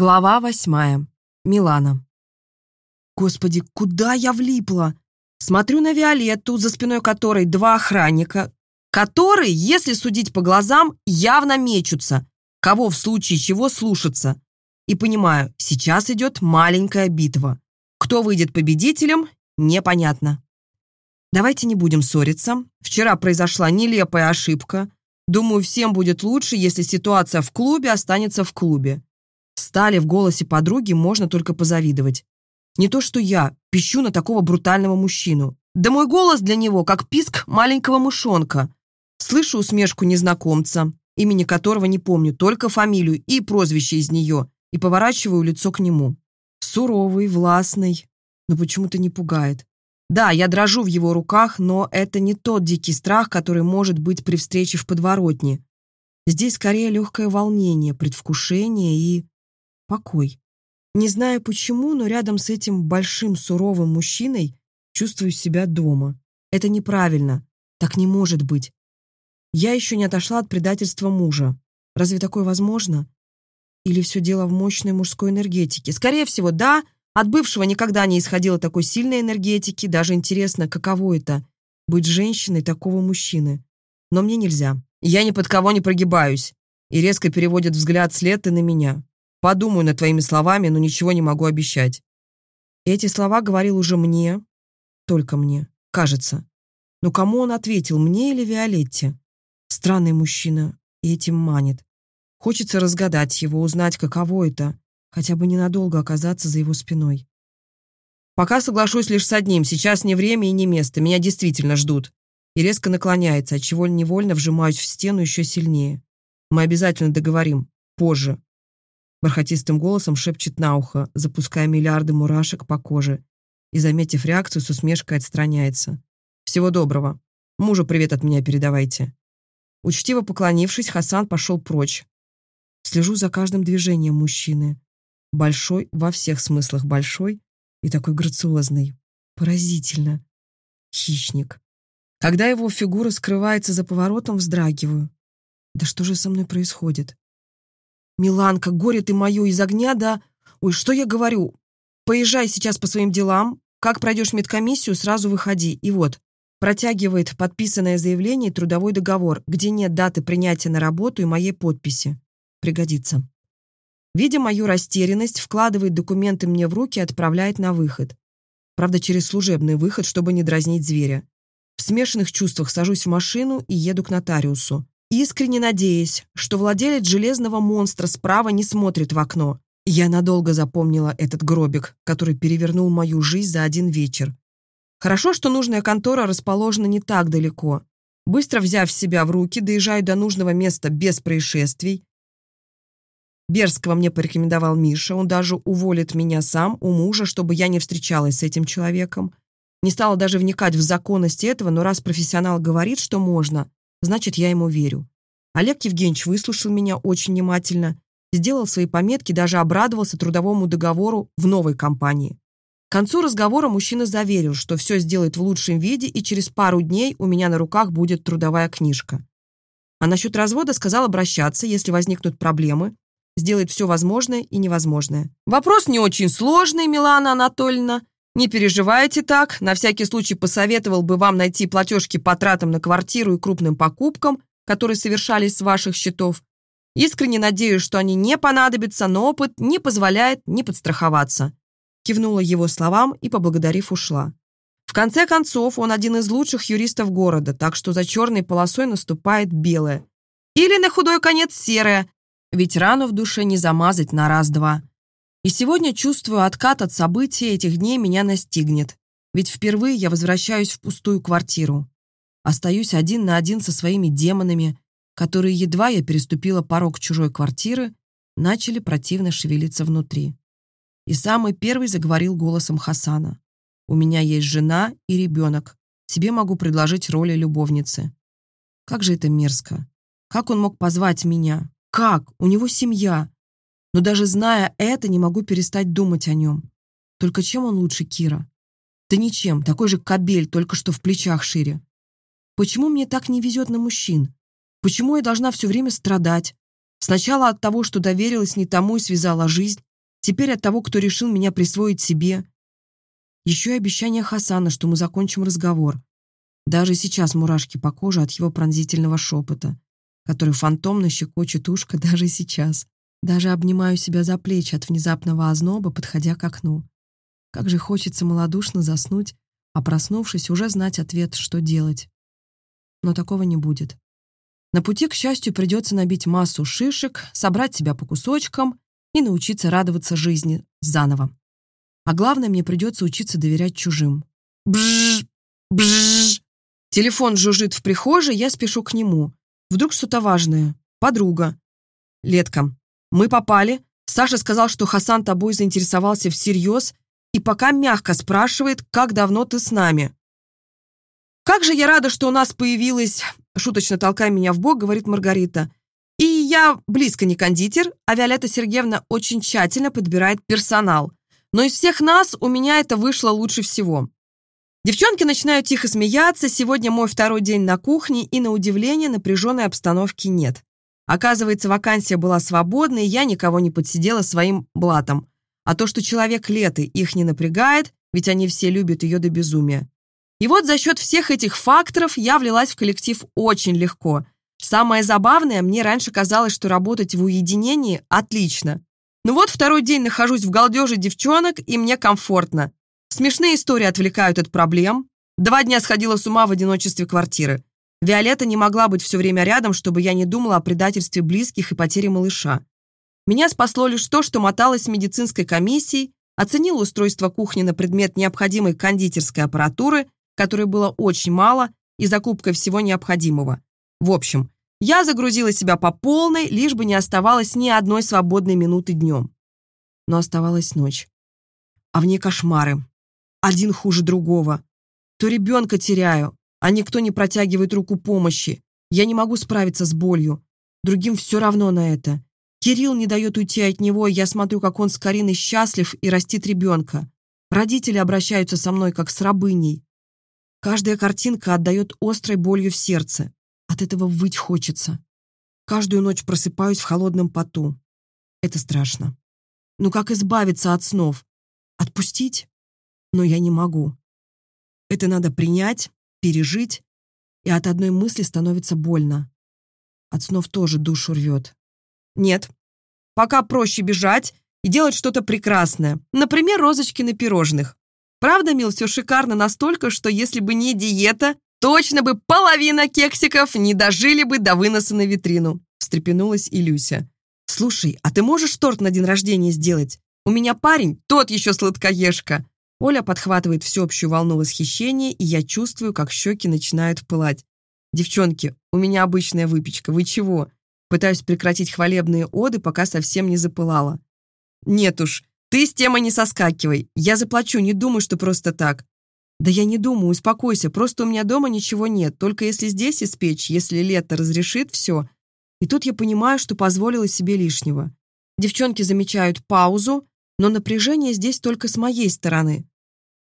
Глава восьмая. Милана. Господи, куда я влипла? Смотрю на Виолетту, за спиной которой два охранника, которые, если судить по глазам, явно мечутся, кого в случае чего слушаться. И понимаю, сейчас идет маленькая битва. Кто выйдет победителем, непонятно. Давайте не будем ссориться. Вчера произошла нелепая ошибка. Думаю, всем будет лучше, если ситуация в клубе останется в клубе. Стали в голосе подруги можно только позавидовать. Не то что я, пищу на такого брутального мужчину. Да мой голос для него, как писк маленького мышонка. Слышу усмешку незнакомца, имени которого не помню, только фамилию и прозвище из нее, и поворачиваю лицо к нему. Суровый, властный, но почему-то не пугает. Да, я дрожу в его руках, но это не тот дикий страх, который может быть при встрече в подворотне. Здесь скорее легкое волнение, предвкушение и покой. Не знаю почему, но рядом с этим большим суровым мужчиной чувствую себя дома. Это неправильно. Так не может быть. Я еще не отошла от предательства мужа. Разве такое возможно? Или все дело в мощной мужской энергетике? Скорее всего, да. От бывшего никогда не исходило такой сильной энергетики. Даже интересно, каково это — быть женщиной такого мужчины. Но мне нельзя. Я ни под кого не прогибаюсь. И резко переводит взгляд с Леты на меня. Подумаю над твоими словами, но ничего не могу обещать. Эти слова говорил уже мне, только мне, кажется. Но кому он ответил, мне или Виолетте? Странный мужчина, и этим манит. Хочется разгадать его, узнать, каково это, хотя бы ненадолго оказаться за его спиной. Пока соглашусь лишь с одним, сейчас не время и не место, меня действительно ждут. И резко наклоняется, отчего невольно вжимаюсь в стену еще сильнее. Мы обязательно договорим, позже, Бархатистым голосом шепчет на ухо, запуская миллиарды мурашек по коже. И, заметив реакцию, с усмешкой отстраняется. «Всего доброго. Мужу привет от меня передавайте». Учтиво поклонившись, Хасан пошел прочь. Слежу за каждым движением мужчины. Большой, во всех смыслах большой и такой грациозный. Поразительно. Хищник. Когда его фигура скрывается за поворотом, вздрагиваю. Да что же со мной происходит? «Миланка, горе ты мое из огня, да? Ой, что я говорю? Поезжай сейчас по своим делам. Как пройдешь медкомиссию, сразу выходи. И вот». Протягивает подписанное заявление и трудовой договор, где нет даты принятия на работу и моей подписи. Пригодится. Видя мою растерянность, вкладывает документы мне в руки и отправляет на выход. Правда, через служебный выход, чтобы не дразнить зверя. В смешанных чувствах сажусь в машину и еду к нотариусу искренне надеясь, что владелец железного монстра справа не смотрит в окно. Я надолго запомнила этот гробик, который перевернул мою жизнь за один вечер. Хорошо, что нужная контора расположена не так далеко. Быстро взяв себя в руки, доезжаю до нужного места без происшествий. Берского мне порекомендовал Миша, он даже уволит меня сам у мужа, чтобы я не встречалась с этим человеком. Не стала даже вникать в законность этого, но раз профессионал говорит, что можно, значит, я ему верю. Олег Евгеньевич выслушал меня очень внимательно, сделал свои пометки, даже обрадовался трудовому договору в новой компании. К концу разговора мужчина заверил, что все сделает в лучшем виде, и через пару дней у меня на руках будет трудовая книжка. А насчет развода сказал обращаться, если возникнут проблемы, сделает все возможное и невозможное. Вопрос не очень сложный, Милана Анатольевна. Не переживайте так, на всякий случай посоветовал бы вам найти платежки по тратам на квартиру и крупным покупкам, которые совершались с ваших счетов. Искренне надеюсь, что они не понадобятся, но опыт не позволяет не подстраховаться. Кивнула его словам и, поблагодарив, ушла. В конце концов, он один из лучших юристов города, так что за черной полосой наступает белое. Или на худой конец серое, ведь рану в душе не замазать на раз-два. И сегодня чувствую откат от событий этих дней меня настигнет. Ведь впервые я возвращаюсь в пустую квартиру. Остаюсь один на один со своими демонами, которые, едва я переступила порог чужой квартиры, начали противно шевелиться внутри. И самый первый заговорил голосом Хасана. «У меня есть жена и ребенок. Тебе могу предложить роли любовницы». Как же это мерзко. Как он мог позвать меня? Как? У него семья. Но даже зная это, не могу перестать думать о нем. Только чем он лучше Кира? Да ничем, такой же кабель, только что в плечах шире. Почему мне так не везет на мужчин? Почему я должна все время страдать? Сначала от того, что доверилась не тому и связала жизнь, Теперь от того, кто решил меня присвоить себе. Еще и обещание Хасана, что мы закончим разговор. Даже сейчас мурашки по коже от его пронзительного шепота, который фантомно щекочет ушко даже сейчас. Даже обнимаю себя за плечи от внезапного озноба, подходя к окну. Как же хочется малодушно заснуть, а проснувшись, уже знать ответ, что делать. Но такого не будет. На пути, к счастью, придется набить массу шишек, собрать себя по кусочкам и научиться радоваться жизни заново. А главное, мне придется учиться доверять чужим. Бжж, бжж. Телефон жужжит в прихожей, я спешу к нему. Вдруг что-то важное. Подруга. Летка. Мы попали. Саша сказал, что Хасан тобой заинтересовался всерьез и пока мягко спрашивает, как давно ты с нами. «Как же я рада, что у нас появилась...» Шуточно толкая меня в бок, говорит Маргарита. «И я близко не кондитер, а Виолетта Сергеевна очень тщательно подбирает персонал. Но из всех нас у меня это вышло лучше всего. Девчонки начинают тихо смеяться, сегодня мой второй день на кухне, и на удивление напряженной обстановки нет. Оказывается, вакансия была свободной, я никого не подсидела своим блатом. А то, что человек леты их не напрягает, ведь они все любят ее до безумия. И вот за счет всех этих факторов я влилась в коллектив очень легко. Самое забавное, мне раньше казалось, что работать в уединении отлично. Ну вот второй день нахожусь в галдеже девчонок, и мне комфортно. Смешные истории отвлекают от проблем. Два дня сходила с ума в одиночестве квартиры. Виолетта не могла быть все время рядом, чтобы я не думала о предательстве близких и потере малыша. Меня спасло лишь то, что моталась с медицинской комиссией, оценила устройство кухни на предмет необходимой кондитерской аппаратуры, которой было очень мало, и закупкой всего необходимого. В общем, я загрузила себя по полной, лишь бы не оставалось ни одной свободной минуты днем. Но оставалась ночь. А в ней кошмары. Один хуже другого. То ребенка теряю, а никто не протягивает руку помощи. Я не могу справиться с болью. Другим все равно на это. Кирилл не дает уйти от него, и я смотрю, как он с Кариной счастлив и растит ребенка. Родители обращаются со мной, как с рабыней. Каждая картинка отдает острой болью в сердце. От этого выть хочется. Каждую ночь просыпаюсь в холодном поту. Это страшно. Ну как избавиться от снов? Отпустить? Но я не могу. Это надо принять, пережить, и от одной мысли становится больно. От снов тоже душу рвет. Нет. Пока проще бежать и делать что-то прекрасное. Например, розочки на пирожных. Правда, Мил, все шикарно настолько, что если бы не диета, точно бы половина кексиков не дожили бы до выноса на витрину. Встрепенулась Илюся. Слушай, а ты можешь торт на день рождения сделать? У меня парень, тот еще сладкоежка. Оля подхватывает всеобщую волну восхищения, и я чувствую, как щеки начинают пылать. «Девчонки, у меня обычная выпечка, вы чего?» Пытаюсь прекратить хвалебные оды, пока совсем не запылала. «Нет уж, ты с темы не соскакивай. Я заплачу, не думай, что просто так». «Да я не думаю, успокойся, просто у меня дома ничего нет, только если здесь испечь, если лето разрешит, все». И тут я понимаю, что позволила себе лишнего. Девчонки замечают паузу, но напряжение здесь только с моей стороны.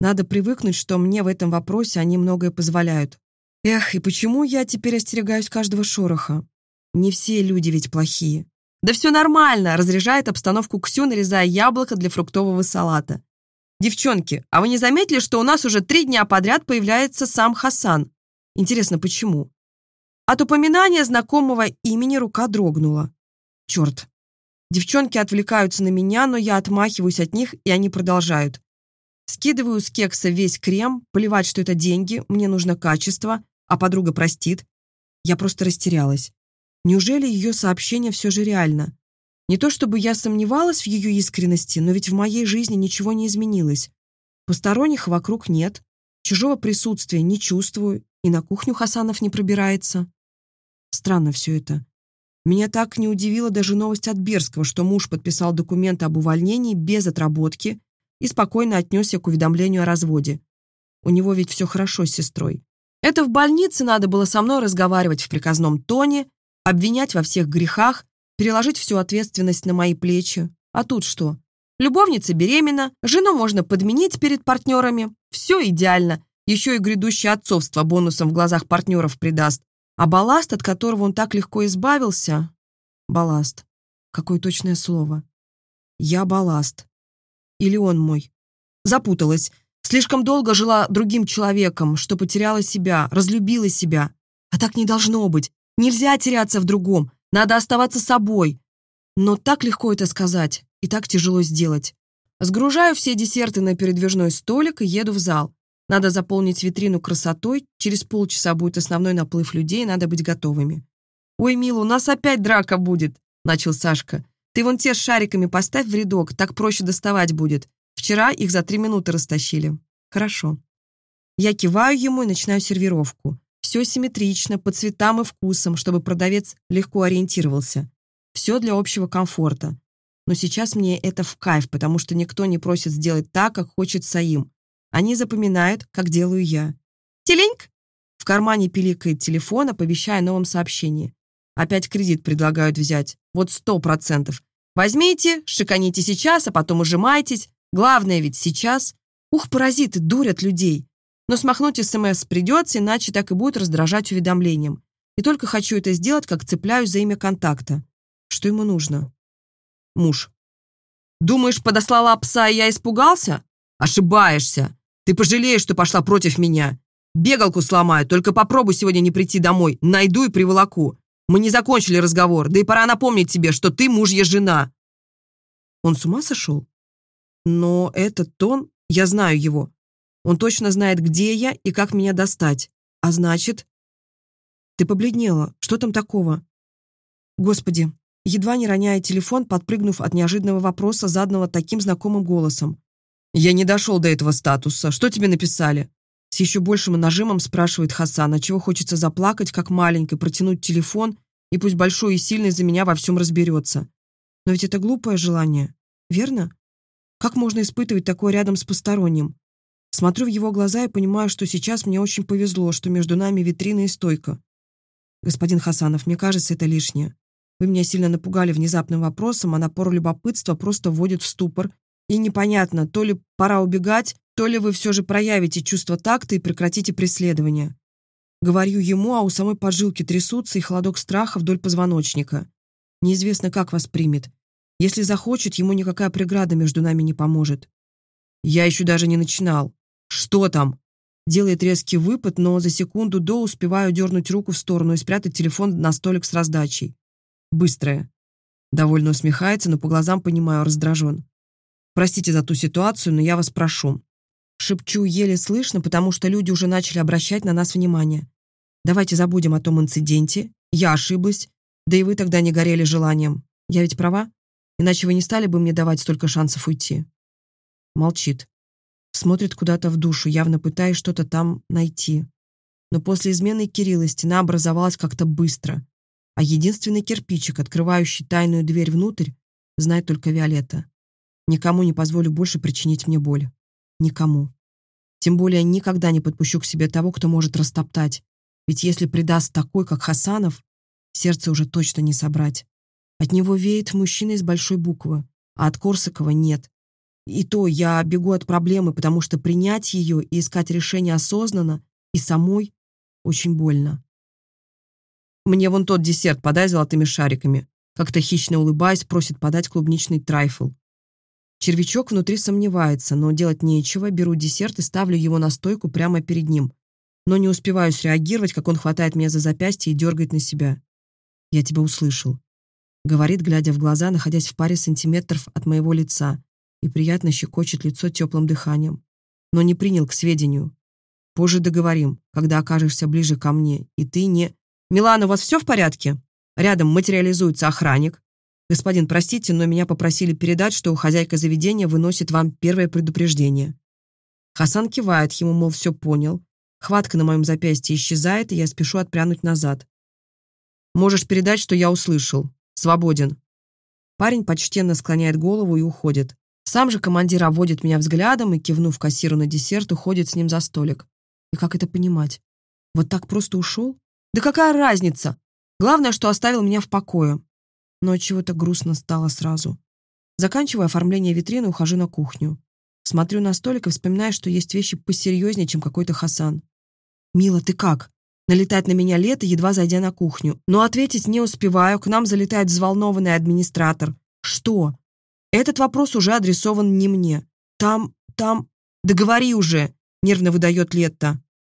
Надо привыкнуть, что мне в этом вопросе они многое позволяют. Эх, и почему я теперь остерегаюсь каждого шороха? Не все люди ведь плохие. Да все нормально, разряжает обстановку Ксю, нарезая яблоко для фруктового салата. Девчонки, а вы не заметили, что у нас уже три дня подряд появляется сам Хасан? Интересно, почему? От упоминания знакомого имени рука дрогнула. Черт, Девчонки отвлекаются на меня, но я отмахиваюсь от них, и они продолжают. Скидываю с кекса весь крем, плевать, что это деньги, мне нужно качество, а подруга простит. Я просто растерялась. Неужели ее сообщение все же реально? Не то чтобы я сомневалась в ее искренности, но ведь в моей жизни ничего не изменилось. Посторонних вокруг нет, чужого присутствия не чувствую, и на кухню Хасанов не пробирается. Странно все это. Меня так не удивила даже новость от Берского, что муж подписал документы об увольнении без отработки и спокойно отнесся к уведомлению о разводе. У него ведь все хорошо с сестрой. Это в больнице надо было со мной разговаривать в приказном тоне, обвинять во всех грехах, переложить всю ответственность на мои плечи. А тут что? Любовница беременна, жену можно подменить перед партнерами. Все идеально. Еще и грядущее отцовство бонусом в глазах партнеров придаст. А балласт, от которого он так легко избавился... Балласт. Какое точное слово. Я балласт. Или он мой. Запуталась. Слишком долго жила другим человеком, что потеряла себя, разлюбила себя. А так не должно быть. Нельзя теряться в другом. Надо оставаться собой. Но так легко это сказать, и так тяжело сделать. Сгружаю все десерты на передвижной столик и еду в зал. Надо заполнить витрину красотой, через полчаса будет основной наплыв людей, надо быть готовыми. «Ой, Мила, у нас опять драка будет», — начал Сашка. «Ты вон те шариками поставь в рядок, так проще доставать будет. Вчера их за три минуты растащили». «Хорошо». Я киваю ему и начинаю сервировку. Все симметрично, по цветам и вкусам, чтобы продавец легко ориентировался. Все для общего комфорта. Но сейчас мне это в кайф, потому что никто не просит сделать так, как хочет Саим. Они запоминают, как делаю я. «Теленьк!» В кармане пиликает телефон, оповещая о новом сообщении. Опять кредит предлагают взять. Вот сто процентов. Возьмите, шиканите сейчас, а потом ужимайтесь. Главное ведь сейчас. Ух, паразиты, дурят людей. Но смахнуть СМС придется, иначе так и будет раздражать уведомлением. И только хочу это сделать, как цепляюсь за имя контакта. Что ему нужно? Муж. Думаешь, подослала пса, и я испугался? Ошибаешься. Ты пожалеешь, что пошла против меня. Бегалку сломаю, только попробуй сегодня не прийти домой. Найду и приволоку. Мы не закончили разговор, да и пора напомнить тебе, что ты мужья жена». Он с ума сошел? Но этот тон, я знаю его. Он точно знает, где я и как меня достать. А значит... Ты побледнела. Что там такого? Господи, едва не роняя телефон, подпрыгнув от неожиданного вопроса, заданного таким знакомым голосом. «Я не дошел до этого статуса. Что тебе написали?» С еще большим нажимом спрашивает Хасан, а чего хочется заплакать, как маленький, протянуть телефон, и пусть большой и сильный за меня во всем разберется. Но ведь это глупое желание, верно? Как можно испытывать такое рядом с посторонним? Смотрю в его глаза и понимаю, что сейчас мне очень повезло, что между нами витрина и стойка. Господин Хасанов, мне кажется, это лишнее. Вы меня сильно напугали внезапным вопросом, а напор любопытства просто вводит в ступор, и непонятно, то ли пора убегать, то ли вы все же проявите чувство такта и прекратите преследование. Говорю ему, а у самой поджилки трясутся и холодок страха вдоль позвоночника. Неизвестно, как вас примет. Если захочет, ему никакая преграда между нами не поможет. Я еще даже не начинал. Что там? Делает резкий выпад, но за секунду до успеваю дернуть руку в сторону и спрятать телефон на столик с раздачей. Быстрая. Довольно усмехается, но по глазам понимаю, раздражен. Простите за ту ситуацию, но я вас прошу. Шепчу еле слышно, потому что люди уже начали обращать на нас внимание. Давайте забудем о том инциденте. Я ошиблась. Да и вы тогда не горели желанием. Я ведь права? Иначе вы не стали бы мне давать столько шансов уйти. Молчит. Смотрит куда-то в душу, явно пытаясь что-то там найти. Но после измены Кирилла стена образовалась как-то быстро. А единственный кирпичик, открывающий тайную дверь внутрь, знает только Виолетта. Никому не позволю больше причинить мне боль. Никому. Тем более никогда не подпущу к себе того, кто может растоптать. Ведь если предаст такой, как Хасанов, сердце уже точно не собрать. От него веет мужчина из большой буквы, а от Корсакова нет. И то я бегу от проблемы, потому что принять ее и искать решение осознанно и самой очень больно. Мне вон тот десерт подай золотыми шариками. Как-то хищно улыбаясь, просит подать клубничный трайфл. Червячок внутри сомневается, но делать нечего, беру десерт и ставлю его на стойку прямо перед ним. Но не успеваю среагировать, как он хватает меня за запястье и дергает на себя. «Я тебя услышал», — говорит, глядя в глаза, находясь в паре сантиметров от моего лица, и приятно щекочет лицо теплым дыханием. Но не принял к сведению. Позже договорим, когда окажешься ближе ко мне, и ты не... «Милана, у вас все в порядке?» Рядом материализуется охранник, «Господин, простите, но меня попросили передать, что хозяйка заведения выносит вам первое предупреждение». Хасан кивает ему, мол, все понял. Хватка на моем запястье исчезает, и я спешу отпрянуть назад. «Можешь передать, что я услышал. Свободен». Парень почтенно склоняет голову и уходит. Сам же командир обводит меня взглядом и, кивнув кассиру на десерт, уходит с ним за столик. И как это понимать? Вот так просто ушел? Да какая разница? Главное, что оставил меня в покое но чего-то грустно стало сразу. Заканчивая оформление витрины, ухожу на кухню. Смотрю на столик и вспоминаю, что есть вещи посерьезнее, чем какой-то Хасан. «Мила, ты как?» Налетает на меня лето, едва зайдя на кухню. Но ответить не успеваю, к нам залетает взволнованный администратор. «Что?» Этот вопрос уже адресован не мне. Там, там... Да говори уже, нервно выдает Летта.